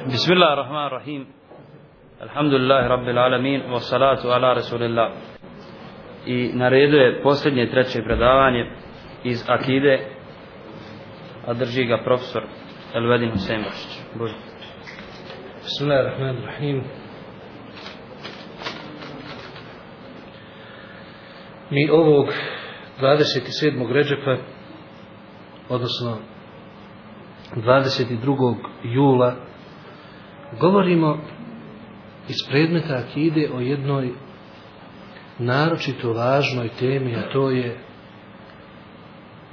بسم الله الرحمن الرحيم الحمد لله رب العالمين والصلاة على رسول الله i na redu je posljednje treće predavanje iz Akide a drži ga profesor Elvedin Husein Bašić Bože Bismillahirrahmanirrahim Mi ovog 27. ređepa odnosno 22. jula govorimo iz predmeta akide o jednoj naročito važnoj temi, a to je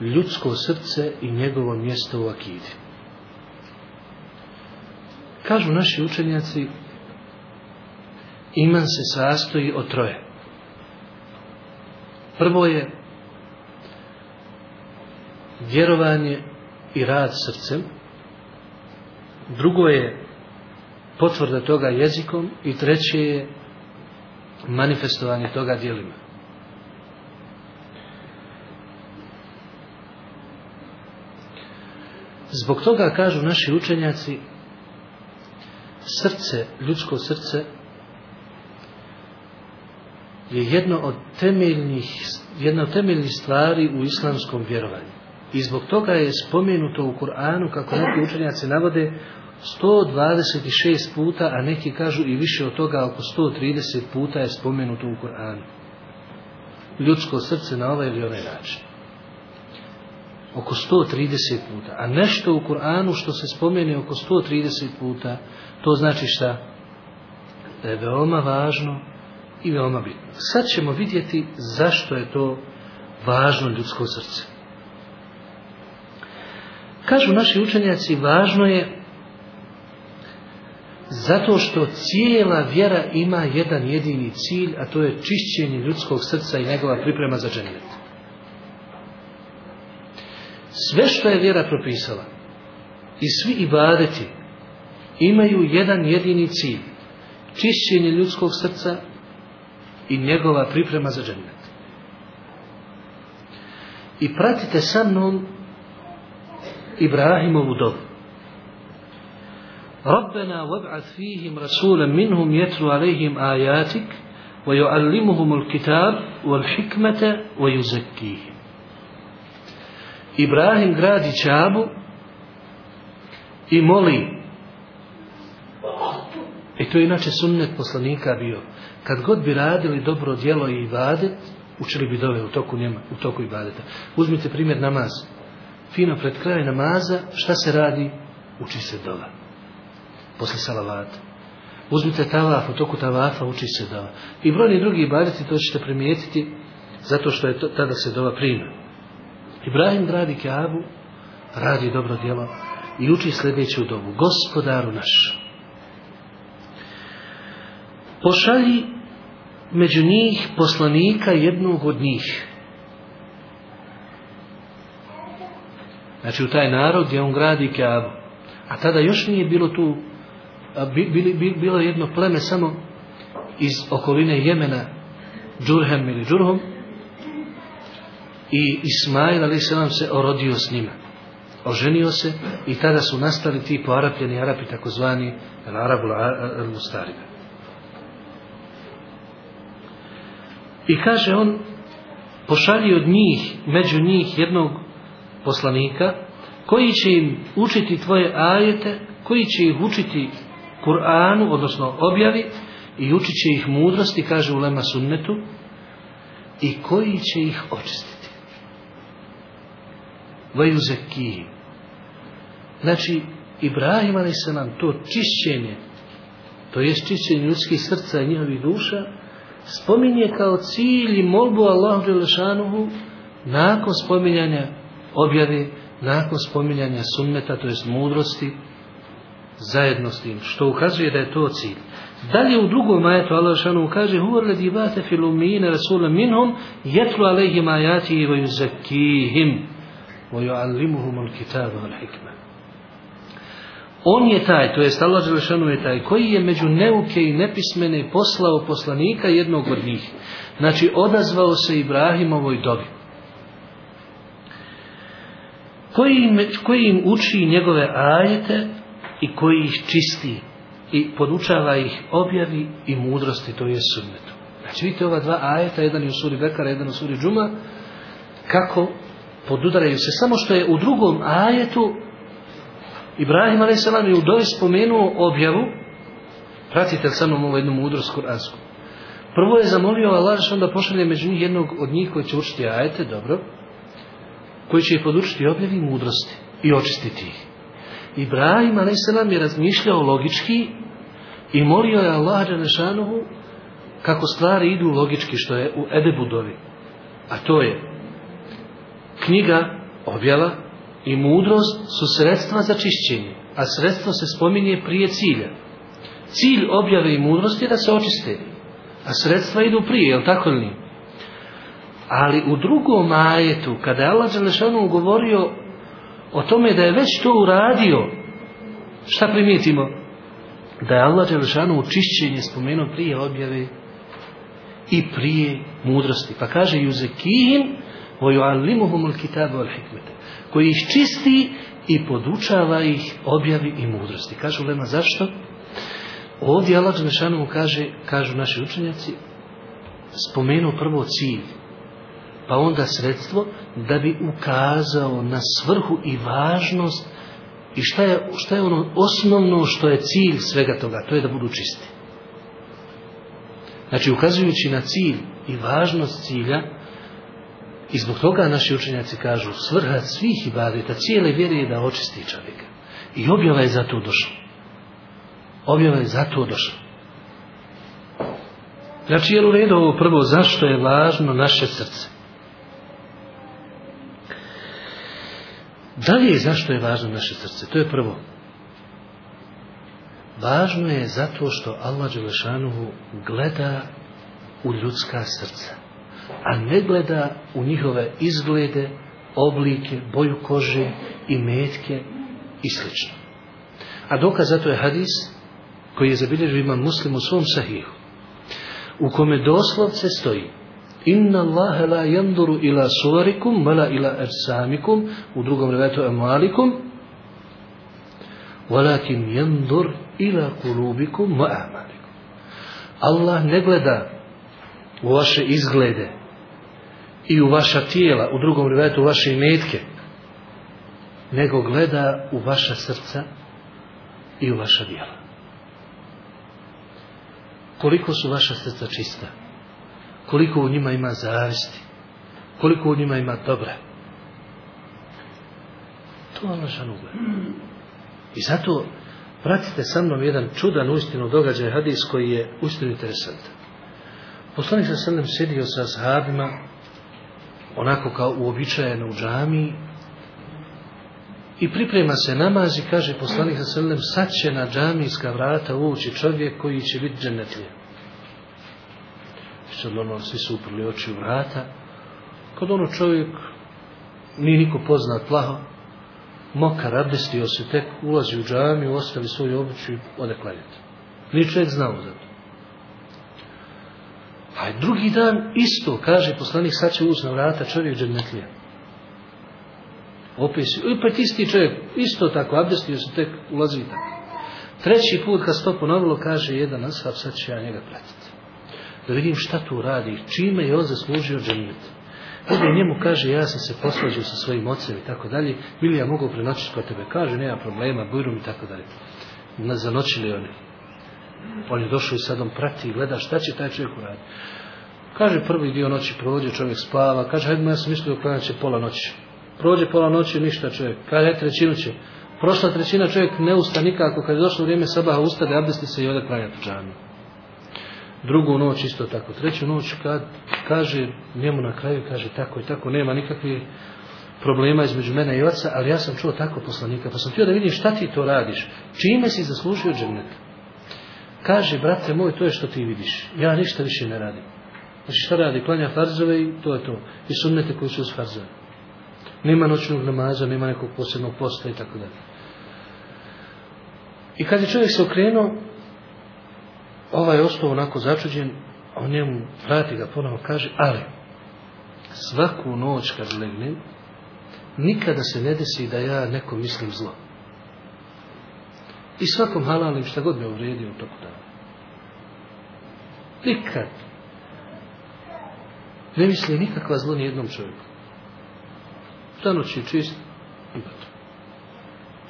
ljudsko srce i njegovo mjesto u akidi. Kažu naši učenjaci, iman se sastoji od troje. Prvo je vjerovanje i rad srcem. Drugo je potvrda toga jezikom i treće je manifestovanje toga dijelima. Zbog toga kažu naši učenjaci srce, ljudsko srce je jedno od temeljnih jedna od temeljnih stvari u islamskom vjerovanju. I zbog toga je spomenuto u Kur'anu, kako neki učenjaci navode, 126 puta, a neki kažu i više od toga, oko 130 puta je spomenuto u Kur'anu. Ljudsko srce na ovaj ili onaj način. Oko 130 puta. A nešto u Kur'anu što se spomene oko 130 puta, to znači šta? Da je veoma važno i veoma bitno. Sad ćemo vidjeti zašto je to važno ljudsko srce. Kažu naši učenjaci, važno je zato što cijela vjera ima jedan jedini cilj, a to je čišćenje ljudskog srca i njegova priprema za džennet. Sve što je vjera propisala i svi ibadeti imaju jedan jedini cilj. Čišćenje ljudskog srca i njegova priprema za džennet. I pratite sa mnom Ibrahimovu dobu. ربنا وابعث فيهم رسولا منهم يتلو عليهم آياتك ويعلمهم الكتاب والحكمة ويزكيهم إبراهيم gradi čabu i moli i to je inače sunnet poslanika bio kad god bi radili dobro djelo i ibadet učili bi dove u toku njema, u toku ibadeta uzmite primjer namaz fino pred kraj namaza šta se radi uči se dova posle salavata. Uzmite tavaf, u toku tavafa uči se dova. I brojni drugi ibadeti to ćete primijetiti zato što je to, tada se dova prima. Ibrahim gradi Kaabu, radi dobro djelo i uči sljedeću dobu. Gospodaru naš, pošalji među njih poslanika jednog od njih. Znači u taj narod gdje on gradi Kaabu. A tada još nije bilo tu bili, bili, bilo jedno pleme samo iz okoline Jemena Džurhem ili Džurhom i Ismail ali se vam se orodio s njima oženio se i tada su nastali ti poarapljeni Arapi takozvani Arabu al-Mustarime i kaže on pošalji od njih među njih jednog poslanika koji će im učiti tvoje ajete koji će ih učiti Kur'anu, odnosno objavi, i učit će ih mudrosti, kaže u Lema Sunnetu, i koji će ih očistiti. Vaju zekijim. Znači, Ibrahim ali se nam to čišćenje, to je čišćenje ljudskih srca i njihovih duša, spominje kao cilj i molbu Allahu Đelešanuhu nakon spominjanja objave, nakon spominjanja sunneta, to jest mudrosti, zajedno s tim, što ukazuje da je to cilj. Dalje u drugom ajetu Allah šanu kaže Huwa alladhi bate fil ummiyina rasulan minhum alejhim ajati i wa zakihim wa yu'allimuhum al kitabu al hikme. On je taj, to jest Allah Đelešanu je taj, koji je među neuke i nepismene poslao poslanika jednog od njih. Znači, odazvao se Ibrahimovoj dobi. Koji kojim uči njegove ajete, i koji ih čisti i podučava ih objavi i mudrosti, to je sunnetu. Znači vidite ova dva ajeta, jedan je u suri Bekara, jedan u suri Džuma, kako podudaraju se. Samo što je u drugom ajetu Ibrahim a.s. je u dovi spomenuo objavu, pratite sa mnom ovu jednu mudrost kuransku. Prvo je zamolio Allah što onda pošalje među njih jednog od njih koji će učiti ajete, dobro, koji će ih podučiti objavi mudrosti i očistiti ih. Ibrahim a.s. je razmišljao logički i molio je Allah Đanešanovu kako stvari idu logički što je u Edebudovi. A to je knjiga, objava i mudrost su sredstva za čišćenje, a sredstvo se spominje prije cilja. Cilj objave i mudrosti je da se očiste, a sredstva idu prije, je li tako li? Ali u drugom ajetu, kada je Allah Đelešanu govorio o tome da je već to uradio, šta primijetimo? Da je Allah Đelešanu u čišćenje spomenuo prije objave i prije mudrosti. Pa kaže Juzekihim, vojuallimuhum al kitabu al hikmete, koji ih čisti i podučava ih objavi i mudrosti. Kažu Lema, zašto? Ovdje Allah Đelešanu kaže, kažu naši učenjaci, spomenuo prvo cilj, pa onda sredstvo da bi ukazao na svrhu i važnost i šta je, šta je ono osnovno što je cilj svega toga, to je da budu čisti. Znači, ukazujući na cilj i važnost cilja, i zbog toga naši učenjaci kažu, svrha svih ibadeta, cijele vjere je da očisti čovjeka. I objava je zato došla. Objava je zato došla. Znači, je u redu ovo prvo, zašto je važno naše srce? Da li je zašto je važno naše srce? To je prvo. Važno je zato što Allah Đelešanuhu gleda u ljudska srca, a ne gleda u njihove izglede, oblike, boju kože i metke i sl. A dokaz za to je hadis koji je zabilježio imam muslim u svom sahihu, u kome doslovce stoji Inna Allahe la janduru ila suvarikum, mala ila ersamikum, u drugom revetu emalikum, walakin jandur ila kulubikum ma amalikum. Allah ne gleda u vaše izglede i u vaša tijela, u drugom revetu vaše imetke, nego gleda u vaša srca i u vaša djela. Koliko su vaša srca čista? Koliko u njima ima zavisti? Koliko u njima ima dobra? To je ono Allah žanu I zato pratite sa mnom jedan čudan uistinu događaj hadis koji je uistinu interesantan. Poslanik sa sredem sjedio sa sahabima onako kao uobičajeno u džamiji i priprema se namaz i kaže poslanik sa sredem sad će na džamijska vrata ući čovjek koji će biti dženetlije. Sad ono, svi su uprli oči u vrata. Kad ono čovjek nije niko poznat plaho, mokar, abdestio se tek, ulazi u džamiju, ostavi svoju obuću i ode klanjati. Nije čovjek znao za to. A drugi dan isto, kaže poslanik, sad će ući na vrata čovjek džernetlija. Opet si, opet isti čovjek, isto tako, abdestio se tek, ulazi tako. Treći put kad se to ponovilo, kaže jedan ashab, sad će ja njega pratiti. Da vidim šta tu radi, čime je on zaslužio džennet. Ovdje njemu kaže, ja sam se posvađao sa svojim ocem i tako dalje, bili ja mogu prenoćiti kod tebe, kaže, nema problema, bujrum i tako dalje. Zanoćili oni. On je došao i sad on prati i gleda šta će taj čovjek uraditi. Kaže, prvi dio noći prođe, čovjek spava, kaže, hajde, ja sam mislio da će pola noći. Prođe pola noći, ništa čovjek. Kaže, trećinu će. Prošla trećina čovjek ne usta nikako, kad je došlo vrijeme sabaha, ustade, abdesti se i ode klanjati u džanu. Drugu noć isto tako. Treću noć kad kaže njemu na kraju, kaže tako i tako, nema nikakve problema između mene i oca, ali ja sam čuo tako poslanika, pa sam htio da vidim šta ti to radiš, čime si zaslužio džennet. Kaže, brate moj, to je što ti vidiš, ja ništa više ne radim. Znači šta radi, klanja farzove i to je to. I sunnete koji su uz farzove. Nema noćnog namaza, nema nekog posebnog posta i tako dalje. I kad je čovjek se okrenuo, ovaj je ostao onako začuđen, a on njemu vrati ga ponovo kaže, ali svaku noć kad legnem, nikada se ne desi da ja neko mislim zlo. i svakom halalim šta god me uvredio u toku dana. Nikad. Ne misli nikakva zlo ni jednom čovjeku. Ta noć je čist i gotovo.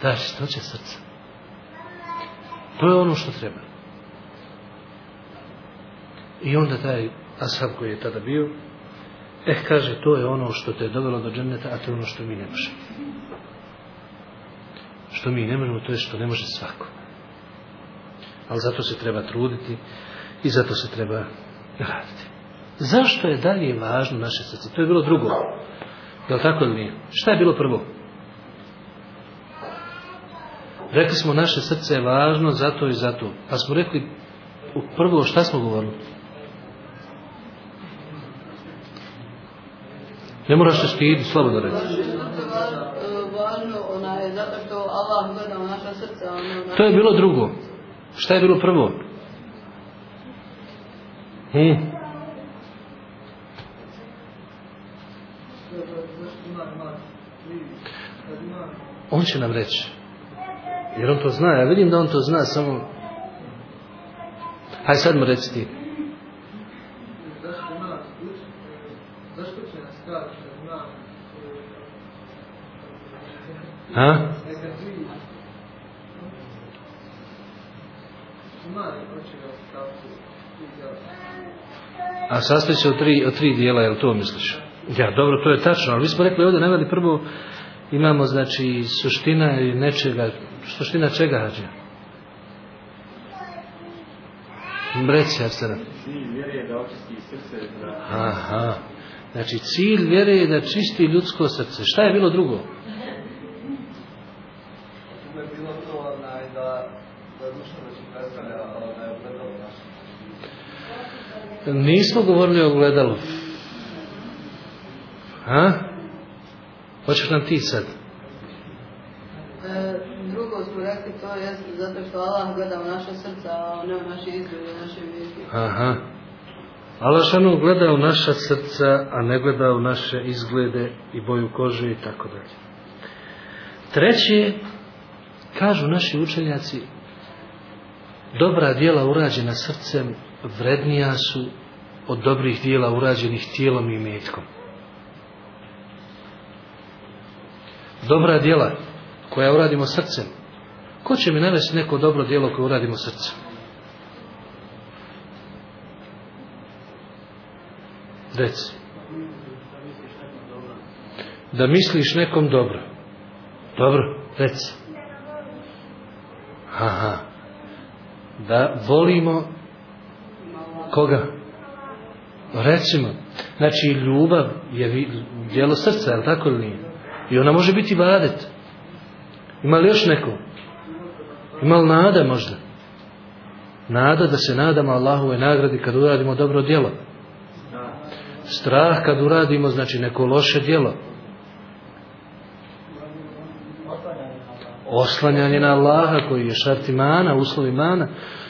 Da, čistoća srca. To je ono što treba. I onda taj ashab koji je tada bio, eh, kaže, to je ono što te je dovelo do dženneta, a to je ono što mi ne možemo. Što mi ne možemo, to je što ne može svako. Ali zato se treba truditi i zato se treba raditi. Zašto je dalje važno naše srce? To je bilo drugo. Je li tako ili nije? Šta je bilo prvo? Rekli smo naše srce je važno zato i zato. Pa smo rekli u prvo šta smo govorili? Ne moraš se stidi, slobodno reći. To je bilo drugo. Šta je bilo prvo? Hmm. On će nam reći. Jer on to zna. Ja vidim da on to zna, samo... Haj sad mu reci ti. zašto nas uči, zašto će nas kaži da zna Ha? A sastoji se od tri, od tri dijela, jel to misliš? Ja, dobro, to je tačno, ali mi smo rekli ovdje, naveli prvo, imamo, znači, suština i nečega, suština čega hađe? Reci, Arsena. Cilj vjere je da očisti srce za Aha. Znači, cilj vjere je da čisti ljudsko srce. Šta je bilo drugo? To je bilo to onaj, da, da duša da će predstavlja onaj ogledalo naše. Nismo govorili o gledalu. Ha? Hoćeš nam ti sad? E, drugo smo rekli to je zato što Allah gleda u naša srca, a ne u naše izglede, u naše misli. Aha. Allah šanu gleda u naša srca, a ne gleda u naše izglede i boju kože i tako dalje. Treće, kažu naši učenjaci, dobra dijela urađena srcem vrednija su od dobrih dijela urađenih tijelom i metkom. Dobra dijela koja uradimo srcem. Ko će mi navesti neko dobro dijelo koje uradimo srcem? Reci. Da misliš nekom dobro. Dobro, reci. Aha. Da volimo koga? Recimo. Znači, ljubav je djelo srca, je li tako ili nije? I ona može biti badet. Ima li još neko? Ima li nada možda? Nada da se nadamo Allahove nagradi kad uradimo dobro djelo. Strah kad uradimo, znači neko loše djelo. Oslanjanje na Allaha koji je šart imana, uslov imana.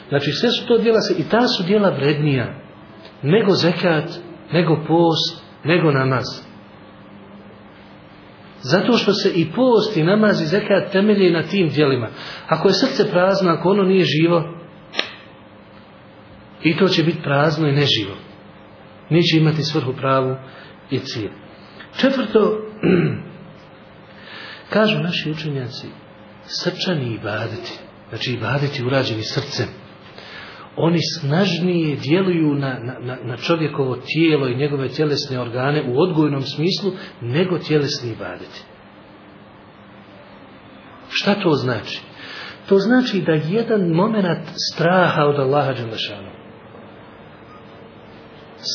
Znači sve su to djela se, i ta su djela vrednija. Nego zekat, nego post, nego namaz. Zato što se i post i namaz i zekat temelje na tim djelima. Ako je srce prazno, ako ono nije živo, i to će biti prazno i neživo. Neće imati svrhu pravu i cilj. Četvrto, kažu naši učenjaci, srčani ibadeti, znači ibadeti urađeni srcem, oni snažnije djeluju na, na, na, na čovjekovo tijelo i njegove tjelesne organe u odgojnom smislu nego tjelesni ibadeti. Šta to znači? To znači da jedan moment straha od Allaha Đelešanu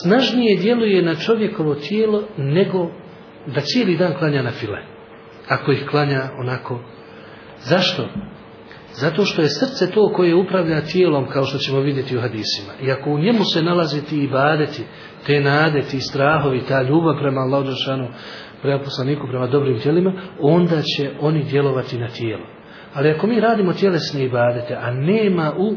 snažnije djeluje na čovjekovo tijelo nego da cijeli dan klanja na file. Ako ih klanja onako. Zašto? Zato što je srce to koje upravlja tijelom kao što ćemo vidjeti u hadisima. I ako u njemu se nalazi ti ibadeti, te nade, ti strahovi, ta ljubav prema Allahu prema poslaniku, prema dobrim tijelima, onda će oni djelovati na tijelo. Ali ako mi radimo tjelesne ibadete, a nema u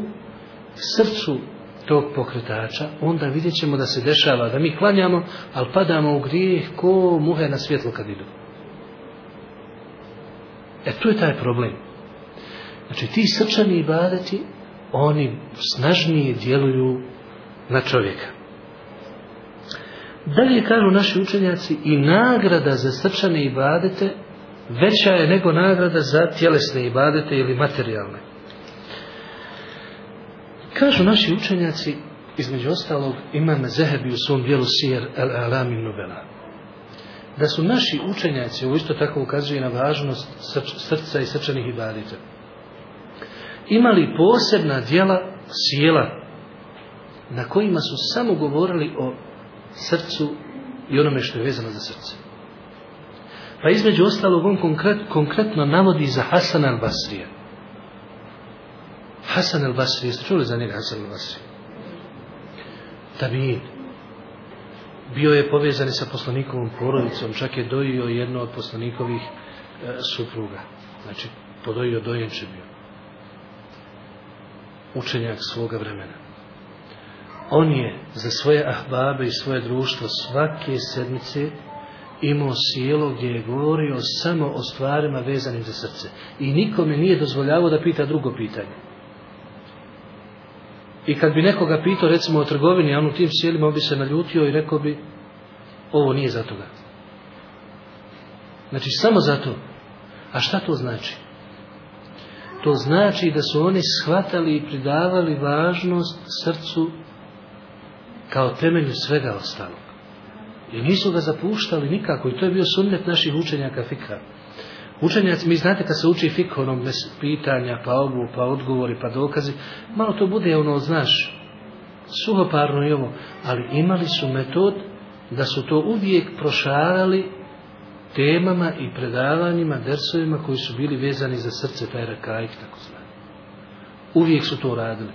srcu tog pokretača, onda vidjet ćemo da se dešava, da mi klanjamo, ali padamo u grijeh ko muhe na svjetlo kad idu. E tu je taj problem. Znači ti srčani ibadeti, oni snažnije djeluju na čovjeka. Dalje kažu naši učenjaci i nagrada za srčane ibadete veća je nego nagrada za tjelesne ibadete ili materijalne. Kažu naši učenjaci, između ostalog, imam Zehebi u svom dijelu Sijer al-Alam i Nubela. Da su naši učenjaci, ovo isto tako ukazuje na važnost srca i srčanih ibadeta, imali posebna dijela sjela na kojima su samo govorili o srcu i onome što je vezano za srce. Pa između ostalog on konkret, konkretno navodi za Hasan al-Basrija. Hasan al-Basri, jeste čuli za njega Hasan al-Basri? Tabin. Bio je povezan sa poslanikovom porodicom, čak je dojio jedno od poslanikovih e, supruga. Znači, podojio dojenče bio. Učenjak svoga vremena. On je za svoje ahbabe i svoje društvo svake sedmice imao sjelo gdje je govorio samo o stvarima vezanim za srce. I nikome nije dozvoljavao da pita drugo pitanje. I kad bi nekoga pitao recimo o trgovini, on u tim sjelima on bi se naljutio i rekao bi ovo nije za toga. Znači samo za to. A šta to znači? To znači da su oni shvatali i pridavali važnost srcu kao temelju svega ostalog. I nisu ga zapuštali nikako i to je bio sunnet naših učenjaka fikha. Učenjaci, mi znate kad se uči fikh onom bez pitanja, pa obu, pa odgovori, pa dokazi, malo to bude ono, znaš, suhoparno i ovo, ali imali su metod da su to uvijek prošarali temama i predavanjima, dersovima koji su bili vezani za srce, taj rakajk, tako zvani. Uvijek su to radili.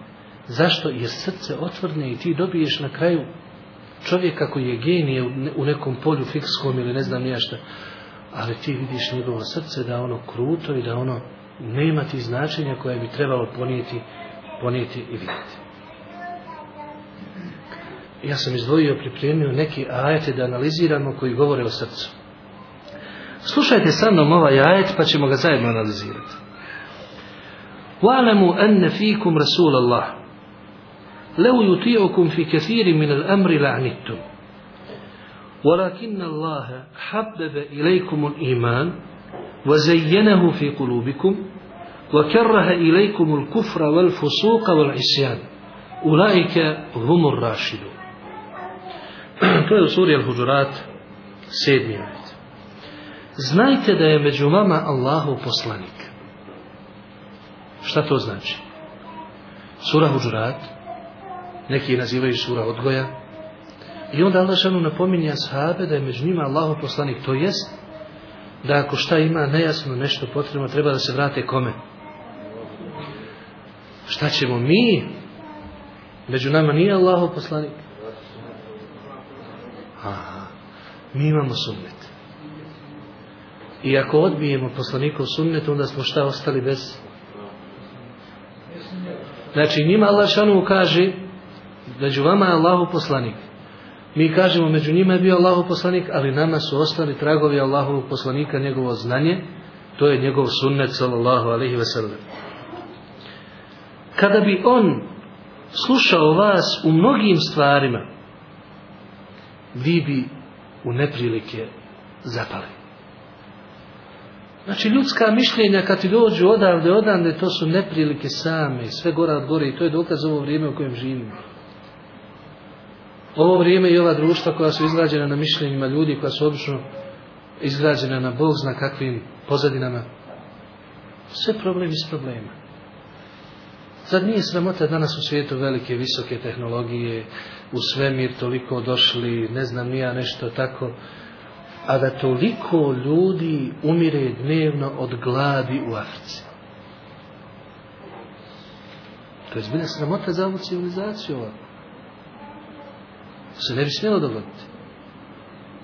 Zašto? Jer srce otvrne i ti dobiješ na kraju čovjeka koji je genije u nekom polju fikskom ili ne znam nija šta, ali ti vidiš njegovo srce da ono kruto i da ono nema ti značenja koje bi trebalo ponijeti, ponijeti i vidjeti. Ja sam izdvojio, pripremio neki ajete da analiziramo koji govore o srcu. Slušajte sa mnom ovaj ajet pa ćemo ga zajedno analizirati. وَعْلَمُوا أَنَّ فِيكُمْ رَسُولَ اللَّهِ لو يطيعكم في كثير من الأمر لعنتم ولكن الله حبب إليكم الإيمان وزينه في قلوبكم وكره إليكم الكفر والفسوق والعصيان أولئك هم الراشدون to je u suri Al-Huđurat sedmi ajet. Znajte da je među vama Allahov poslanik. Šta to znači? Sura Huđurat neki nazivaju sura odgoja. I onda Allah šanu napominje ashabe da je među njima Allahov poslanik. To jest da ako šta ima nejasno nešto potrebno, treba da se vrate kome? Šta ćemo mi? Među nama nije Allahov poslanik. Aha, mi imamo sunnet. I ako odbijemo poslanikov sunnet, onda smo šta ostali bez... Znači njima Allah šanu kaže među vama je Allahu poslanik. Mi kažemo među njima je bio Allahu poslanik, ali nama su ostali tragovi Allahovog poslanika, njegovo znanje, to je njegov sunnet sallallahu alaihi ve sellem. Kada bi on slušao vas u mnogim stvarima, vi bi u neprilike zapali. Znači ljudska mišljenja kad ti dođu odavde, odavde, to su neprilike same, sve gora od gore i to je dokaz ovo vrijeme u kojem živimo ovo vrijeme i ova društva koja su izgrađena na mišljenjima ljudi, koja su obično izgrađena na Bog zna kakvim pozadinama, sve problemi iz problema. Zad nije sramota danas u svijetu velike, visoke tehnologije, u svemir toliko došli, ne znam nija nešto tako, a da toliko ljudi umire dnevno od gladi u Africi. To je zbilja sramota za ovu civilizaciju ovako se ne bi smjelo dogoditi.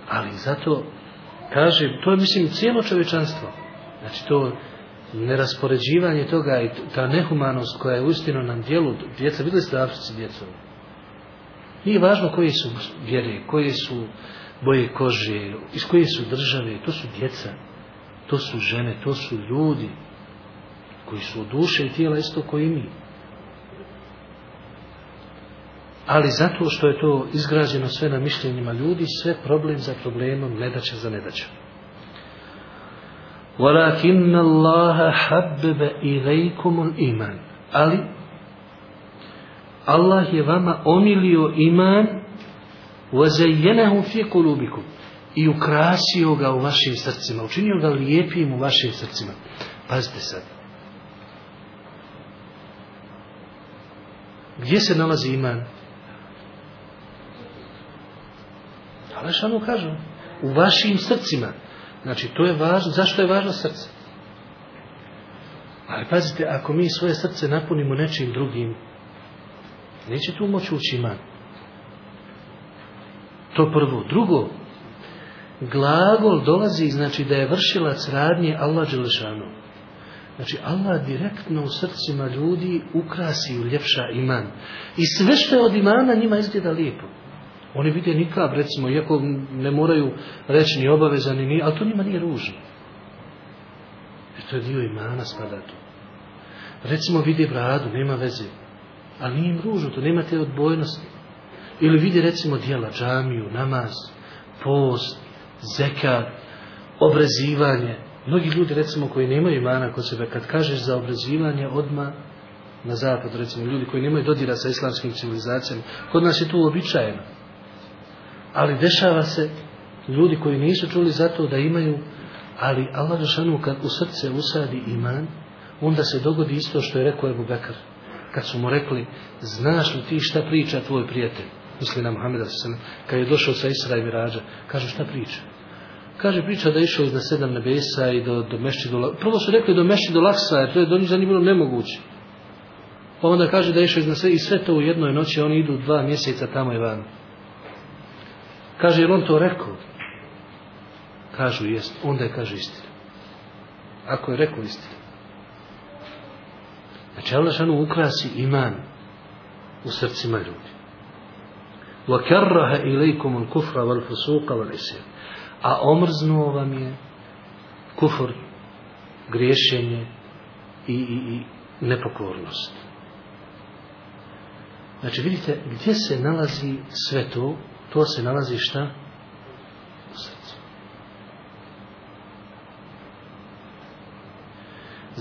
Ali zato, kaže, to je, mislim, cijelo čovječanstvo. Znači, to neraspoređivanje toga i ta nehumanost koja je uistinu nam dijelu, djeca, videli ste Africi djecu? Nije važno koji su vjere, koji su boje kože, iz koje su države, to su djeca, to su žene, to su ljudi koji su od duše i tijela isto koji mi. Ali zato što je to izgrađeno sve na mišljenjima ljudi, sve problem za problemom, nedaća za nedaćom. ولكن الله حبب إليكم الإيمان ali Allah je vama omilio iman وزينه في قلوبكم i ukrasio ga u vašim srcima, učinio ga lijepim u vašim srcima. Pazite sad. Gdje se nalazi iman? Ali što ono kažu? U vašim srcima. Znači, to je važno. Zašto je važno srce? Ali pazite, ako mi svoje srce napunimo nečim drugim, neće tu moći ući iman. To prvo. Drugo, glagol dolazi, znači da je vršilac radnje Allah Đelešanu. Znači, Allah direktno u srcima ljudi ukrasi u ljepša iman. I sve što je od imana njima izgleda lijepo. Oni vide nikab, recimo, iako ne moraju reći ni obavezani, ni, ali to njima nije ružno. Jer to je dio imana spada tu. Recimo, vide bradu, nema veze. Ali nije im ružno, to nema te odbojnosti. Ili vidi recimo dijela, džamiju, namaz, post, zekat, obrezivanje. Mnogi ljudi recimo koji nemaju imana kod sebe, kad kažeš za obrezivanje odma na zapad, recimo ljudi koji nemaju dodira sa islamskim civilizacijama, kod nas je to uobičajeno. Ali dešava se ljudi koji nisu čuli za to da imaju, ali Allah Žešanu kad u srce usadi iman, onda se dogodi isto što je rekao Ebu Bekar. Kad su mu rekli, znaš li ti šta priča tvoj prijatelj? Misli na Muhammeda s.a.v. Kad je došao sa Isra i Mirađa, kažu šta priča? Kaže, priča da je išao iznad sedam nebesa i do, do mešći do Prvo su rekli do mešći do Laksa, jer to je do njih za njih bilo nemoguće. Pa onda kaže da je išao iznad sve, i sve to u jednoj noći, oni idu dva mjeseca tamo i van. Kaže, je on to rekao? Kažu, jest. Onda je kaže istina. Ako je rekao istina. Znači, Allah šanu ukrasi iman u srcima ljudi. وَكَرَّهَ إِلَيْكُمُ الْكُفْرَ وَالْفُسُوقَ وَالْإِسِيرِ A omrznuo vam je kufr, griješenje i, i, i nepokornost. Znači, vidite, gdje se nalazi sve to? To se nalazi šta?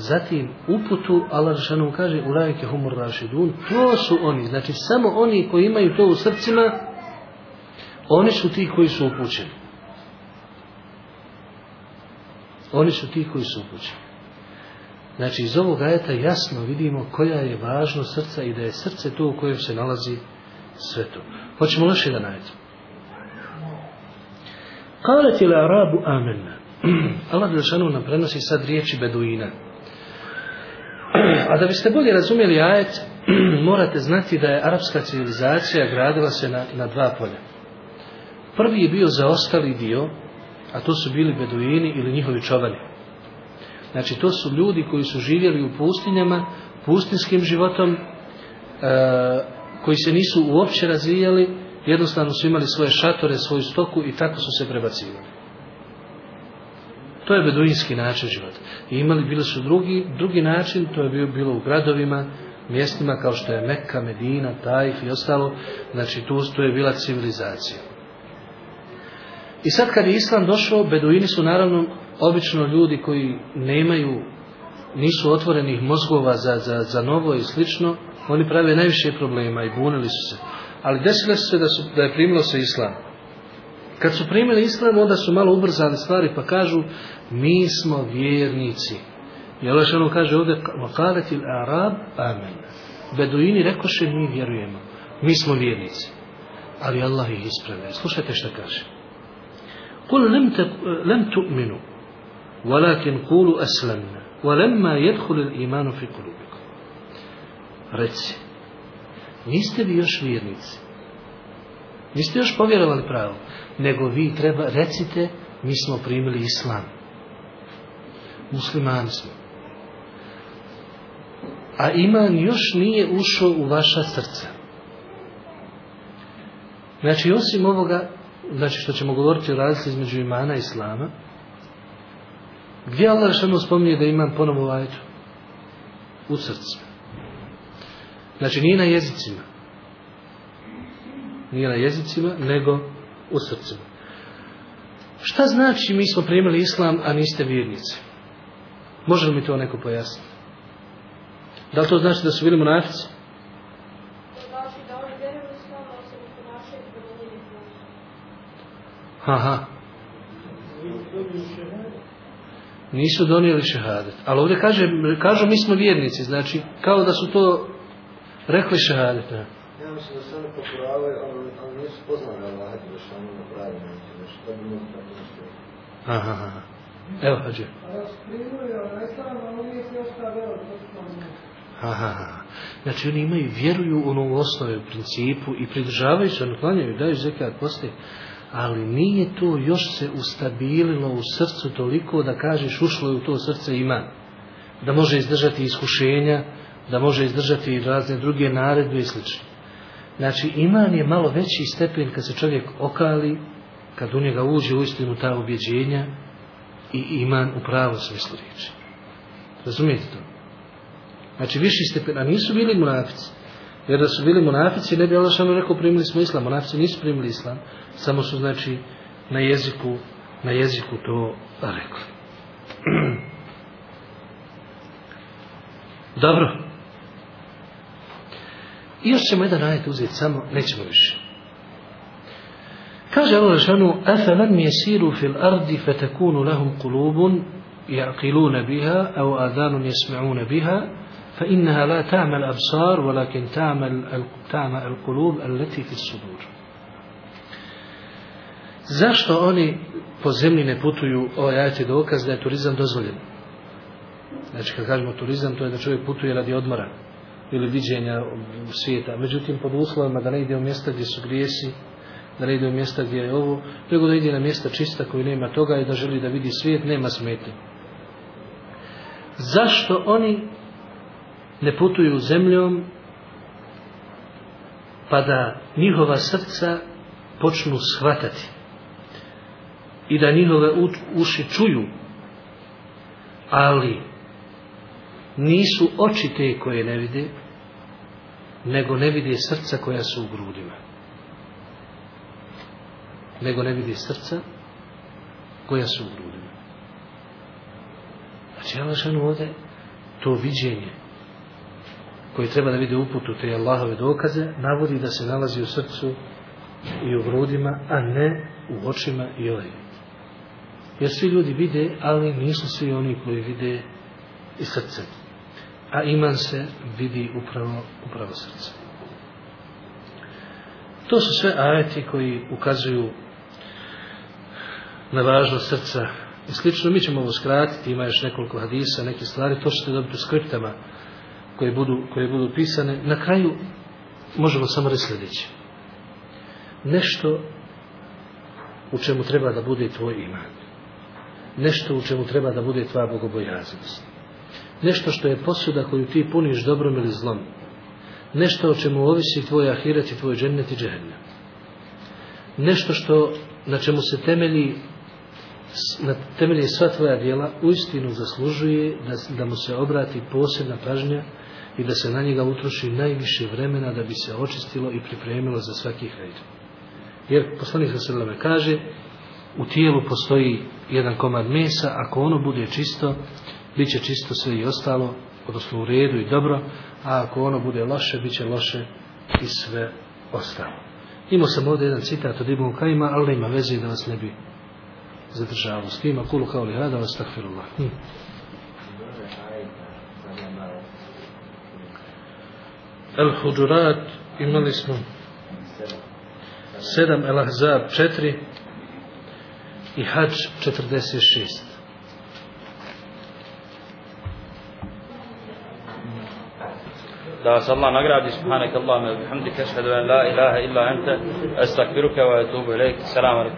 Zatim, uputu, Allah Žešanu kaže, Ulajke humur humor rašidun, to su oni, znači samo oni koji imaju to u srcima, oni su ti koji su upućeni. Oni su ti koji su upućeni. Znači, iz ovog ajeta jasno vidimo koja je važnost srca i da je srce to u kojem se nalazi sve to. Hoćemo još jedan ajet. Kalet ili Arabu amenna. Allah Đelšanu nam prenosi sad riječi Beduina. A da biste bolje razumjeli ajet, morate znati da je arapska civilizacija gradila se na, na dva polja. Prvi je bio zaostali dio, a to su bili beduini ili njihovi čovani. Znači, to su ljudi koji su živjeli u pustinjama, pustinskim životom, e, koji se nisu uopće razvijali, jednostavno su imali svoje šatore, svoju stoku i tako su se prebacivali. To je beduinski način života. I imali, bili su drugi, drugi način, to je bilo, bilo u gradovima, mjestima kao što je Mekka, Medina, Tajf i ostalo, znači tu, tu je bila civilizacija. I sad kad je Islam došao, beduini su naravno obično ljudi koji nemaju, nisu otvorenih mozgova za, za, za novo i slično, oni prave najviše problema i bunili su se. Ali desilo se da, su, da je primilo se Islam. Kad su primili Islam, onda su malo ubrzali stvari pa kažu, mi smo vjernici. I Allah što kaže ovdje, vakalet il Arab, amen. Beduini rekoše, mi vjerujemo. Mi smo vjernici. Ali Allah ih ispravlja. Slušajte što kaže. قل لم لم تؤمنوا ولكن قولوا اسلمنا ولما يدخل الايمان في قلوبكم reci niste vi još vjernici niste još povjerovali pravo nego vi treba recite mi smo primili islam muslimani smo a iman još nije ušao u vaša srca znači osim ovoga znači što ćemo govoriti o razlici između imana i islama, gdje Allah što spominje da iman ponovo u ajetu? u srcu. Znači nije na jezicima. Nije na jezicima, nego u srcima. Šta znači mi smo primili islam, a niste vjernici? Može li mi to neko pojasniti? Da li to znači da su bili monafici? da oni vjeruju u islam, se Aha. Nisu donijeli šehadet. Ali ovdje kaže, kažu mi smo vjernici, znači kao da su to rekli šehadet. Ne? Ja mislim da se oni pokoravaju, ali, ali nisu poznali Allah, da što ono na pravi način, da što bi mogu tako nešto. Aha, aha. Evo, hađe. Aha, aha. Znači oni imaju, vjeruju u ono osnove, u principu i pridržavaju se, naklanjaju, daju zekat, postoje. Ali nije to još se ustabililo u srcu toliko da kažeš ušlo je u to srce iman. Da može izdržati iskušenja, da može izdržati i razne druge naredbe i sl. Znači iman je malo veći stepen kad se čovjek okali, kad u njega uđe u istinu ta objeđenja i iman u pravom smislu riječi. Razumijete to? Znači viši stepen, a nisu bili munafici. Jer da su bili munafici, ne bi Allah šano rekao primili smo islam. Munafici nisu primili islam, samo su znači na jeziku, na jeziku to rekli. Dobro. I još ćemo jedan ajet uzeti samo, nećemo više. Kaže Allah šanu, أَفَلَمْ يَسِيرُوا فِي الْأَرْضِ فَتَكُونُ لَهُمْ قُلُوبٌ يَعْقِلُونَ بِهَا أَوْ آذَانٌ يَسْمَعُونَ بِهَا فإنها لا تعمى الأبصار ولكن تعمى تعمى القلوب التي في الصدور Zašto oni po zemlji ne putuju ovaj ajati dokaz da je turizam dozvoljen? Znači kad kažemo turizam to je da čovjek putuje radi odmora ili viđenja svijeta. Međutim pod uslovima da ne ide u mjesta gdje su grijesi, da ne ide u mjesta gdje je ovo, nego da ide na mjesta čista koji nema toga i da želi da vidi svijet, nema smete. Zašto oni ne putuju zemljom pa da njihova srca počnu shvatati i da njihove uši čuju ali nisu oči te koje ne vide nego ne vide srca koja su u grudima nego ne vide srca koja su u grudima znači ja vašan ovde to viđenje koji treba da vide uputu te Allahove dokaze, navodi da se nalazi u srcu i u grudima, a ne u očima i ovaj. Jer svi ljudi vide, ali nisu svi oni koji vide i srcem. A iman se vidi upravo, upravo srce. To su sve ajeti koji ukazuju na važnost srca i slično. Mi ćemo ovo skratiti, ima još nekoliko hadisa, neke stvari, to ćete dobiti u skriptama koje budu, koje budu pisane, na kraju možemo samo reći sljedeće. Nešto u čemu treba da bude tvoj iman. Nešto u čemu treba da bude tvoja bogobojaznost. Nešto što je posuda koju ti puniš dobrom ili zlom. Nešto o čemu ovisi tvoj ahiret i tvoj džennet i džehennem. Nešto što na čemu se temelji na temelji sva tvoja djela uistinu zaslužuje da, da mu se obrati posebna pažnja i da se na njega utroši najviše vremena da bi se očistilo i pripremilo za svaki hajr. Jer poslanik sa sredlame kaže u tijelu postoji jedan komad mesa, ako ono bude čisto, bit će čisto sve i ostalo, odnosno u redu i dobro, a ako ono bude loše, bit će loše i sve ostalo. Imao sam ovdje jedan citat od Ibn Kajima, ali nema veze da vas ne bi zadržavao. S kima kulu kao li hada, vas takfirullah. Hm. El Hudurat imali smo sedam El Ahzab četiri i Hač 46 da vas Allah nagradi subhanak Allahumma bihamdika ashhadu an la ilaha illa anta astaghfiruka wa atubu ilaik assalamu alaikum